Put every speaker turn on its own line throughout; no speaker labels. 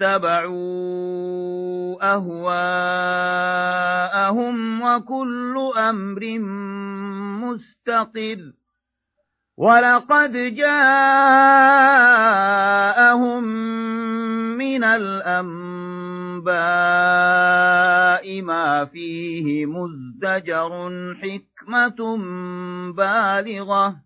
اتبعوا أهواءهم وكل أمر مستقر ولقد جاءهم من الأنباء ما فيه مزدجر حكمة بالغة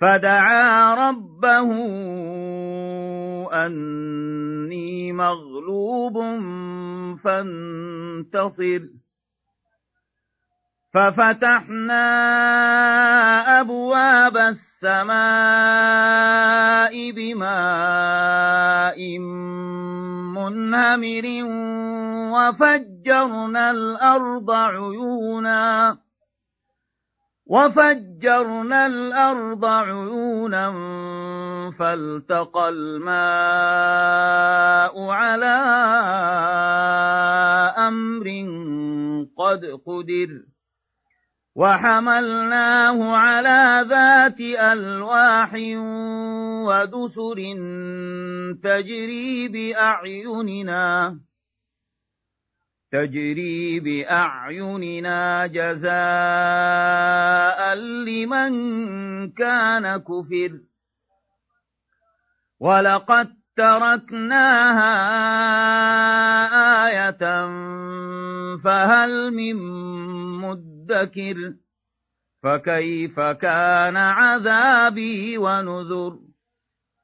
فدعا ربه أني مغلوب فانتصر. ففتحنا أبواب السماء بماء منهمر وفجرنا الأرض عيونا. وفجرنا الأرض عيونا فالتقى الماء على أمر قد قدر وحملناه على ذات ألواح ودسر تجري بأعيننا تجري بأعيننا جزاء لمن كان كفر. ولقد تركناها آية فهل من مدكر؟ فكيف كان عذابي ونذر؟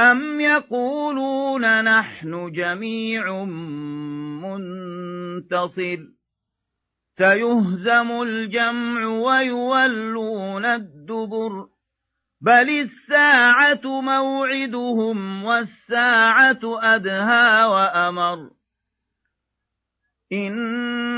أم يقولون نحن جميع منتصر سيهزم الجمع ويولون الدبر بل الساعة موعدهم والساعة أدهى وأمر إن